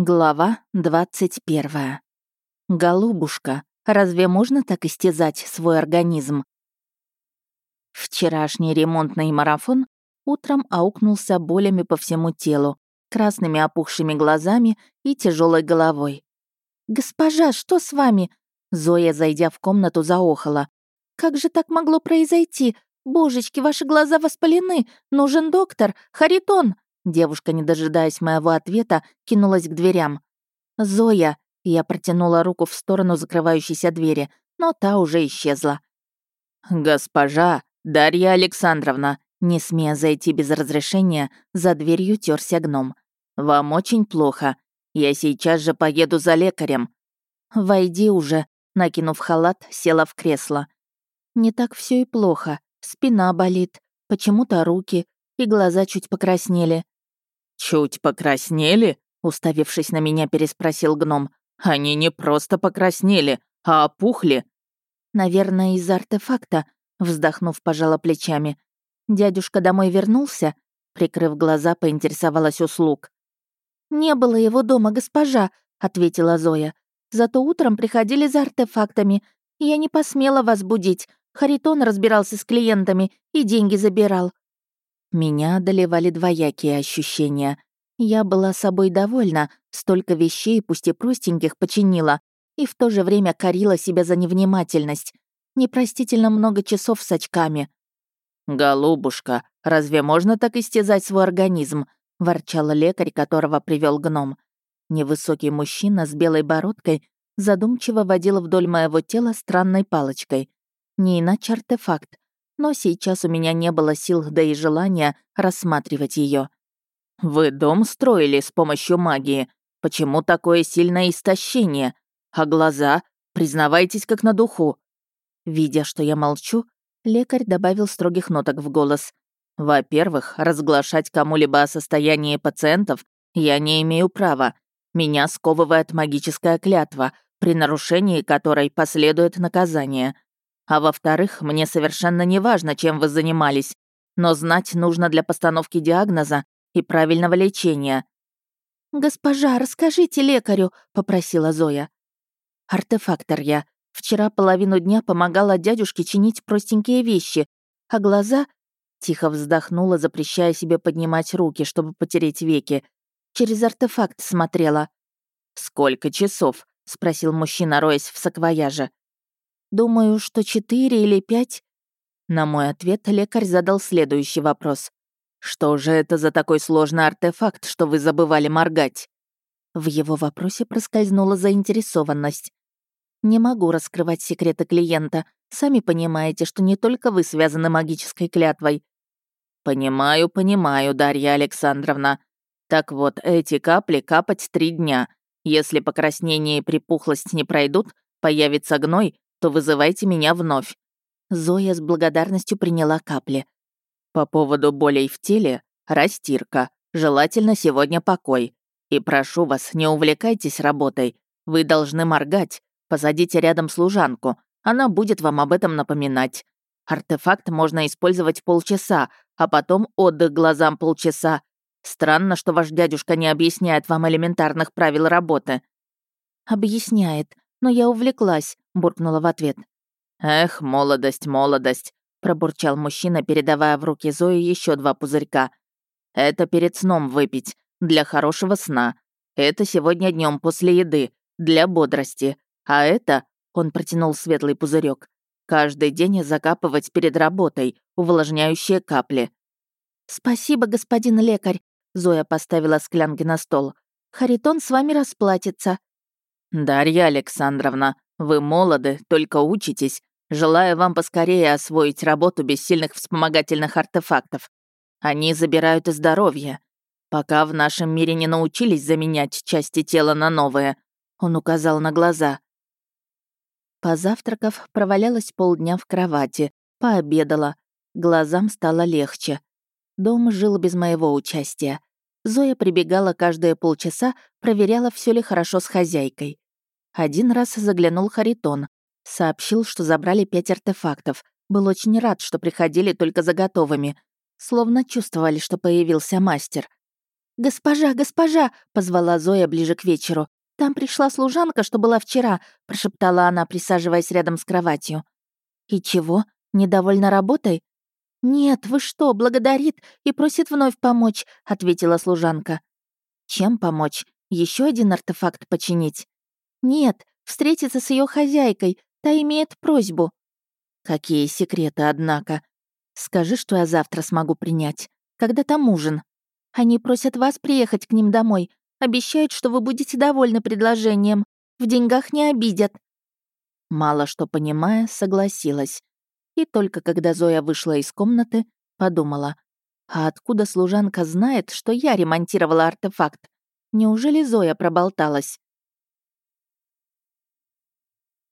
Глава 21. Голубушка, разве можно так истязать свой организм? Вчерашний ремонтный марафон утром аукнулся болями по всему телу, красными опухшими глазами и тяжелой головой. «Госпожа, что с вами?» Зоя, зайдя в комнату, заохала. «Как же так могло произойти? Божечки, ваши глаза воспалены! Нужен доктор! Харитон!» Девушка, не дожидаясь моего ответа, кинулась к дверям. «Зоя!» Я протянула руку в сторону закрывающейся двери, но та уже исчезла. «Госпожа Дарья Александровна!» Не смея зайти без разрешения, за дверью терся гном. «Вам очень плохо. Я сейчас же поеду за лекарем». «Войди уже», накинув халат, села в кресло. «Не так все и плохо. Спина болит, почему-то руки, и глаза чуть покраснели. «Чуть покраснели?» — уставившись на меня, переспросил гном. «Они не просто покраснели, а опухли». «Наверное, из-за артефакта», — вздохнув, пожала плечами. «Дядюшка домой вернулся?» Прикрыв глаза, поинтересовалась услуг. «Не было его дома, госпожа», — ответила Зоя. «Зато утром приходили за артефактами. Я не посмела вас будить. Харитон разбирался с клиентами и деньги забирал. Меня одолевали двоякие ощущения. Я была собой довольна, столько вещей, пусть и простеньких, починила, и в то же время корила себя за невнимательность. Непростительно много часов с очками. «Голубушка, разве можно так истязать свой организм?» — ворчал лекарь, которого привел гном. Невысокий мужчина с белой бородкой задумчиво водил вдоль моего тела странной палочкой. Не иначе артефакт но сейчас у меня не было сил, да и желания рассматривать ее. «Вы дом строили с помощью магии? Почему такое сильное истощение? А глаза? Признавайтесь как на духу». Видя, что я молчу, лекарь добавил строгих ноток в голос. «Во-первых, разглашать кому-либо о состоянии пациентов я не имею права. Меня сковывает магическая клятва, при нарушении которой последует наказание. А во-вторых, мне совершенно не важно, чем вы занимались, но знать нужно для постановки диагноза и правильного лечения». «Госпожа, расскажите лекарю», — попросила Зоя. «Артефактор я. Вчера половину дня помогала дядюшке чинить простенькие вещи, а глаза...» Тихо вздохнула, запрещая себе поднимать руки, чтобы потереть веки. Через артефакт смотрела. «Сколько часов?» — спросил мужчина, роясь в саквояже. Думаю, что четыре или пять. На мой ответ лекарь задал следующий вопрос. «Что же это за такой сложный артефакт, что вы забывали моргать?» В его вопросе проскользнула заинтересованность. «Не могу раскрывать секреты клиента. Сами понимаете, что не только вы связаны магической клятвой». «Понимаю, понимаю, Дарья Александровна. Так вот, эти капли капать три дня. Если покраснение и припухлость не пройдут, появится гной, то вызывайте меня вновь». Зоя с благодарностью приняла капли. «По поводу болей в теле — растирка. Желательно сегодня покой. И прошу вас, не увлекайтесь работой. Вы должны моргать. Посадите рядом служанку. Она будет вам об этом напоминать. Артефакт можно использовать полчаса, а потом отдых глазам полчаса. Странно, что ваш дядюшка не объясняет вам элементарных правил работы». «Объясняет, но я увлеклась буркнула в ответ. «Эх, молодость, молодость», — пробурчал мужчина, передавая в руки Зои еще два пузырька. «Это перед сном выпить, для хорошего сна. Это сегодня днем после еды, для бодрости. А это...» — он протянул светлый пузырек. «Каждый день закапывать перед работой, увлажняющие капли». «Спасибо, господин лекарь», — Зоя поставила склянки на стол. «Харитон с вами расплатится». «Дарья Александровна», вы молоды, только учитесь. Желаю вам поскорее освоить работу без сильных вспомогательных артефактов. Они забирают и здоровье. Пока в нашем мире не научились заменять части тела на новые. Он указал на глаза. Позавтракав, провалялась полдня в кровати, пообедала. Глазам стало легче. Дом жил без моего участия. Зоя прибегала каждые полчаса, проверяла, все ли хорошо с хозяйкой. Один раз заглянул Харитон. Сообщил, что забрали пять артефактов. Был очень рад, что приходили только за готовыми. Словно чувствовали, что появился мастер. «Госпожа, госпожа!» — позвала Зоя ближе к вечеру. «Там пришла служанка, что была вчера», — прошептала она, присаживаясь рядом с кроватью. «И чего? Недовольна работой?» «Нет, вы что, благодарит и просит вновь помочь», — ответила служанка. «Чем помочь? Еще один артефакт починить?» «Нет, встретиться с ее хозяйкой, та имеет просьбу». «Какие секреты, однако. Скажи, что я завтра смогу принять. Когда там ужин?» «Они просят вас приехать к ним домой. Обещают, что вы будете довольны предложением. В деньгах не обидят». Мало что понимая, согласилась. И только когда Зоя вышла из комнаты, подумала, а откуда служанка знает, что я ремонтировала артефакт? Неужели Зоя проболталась?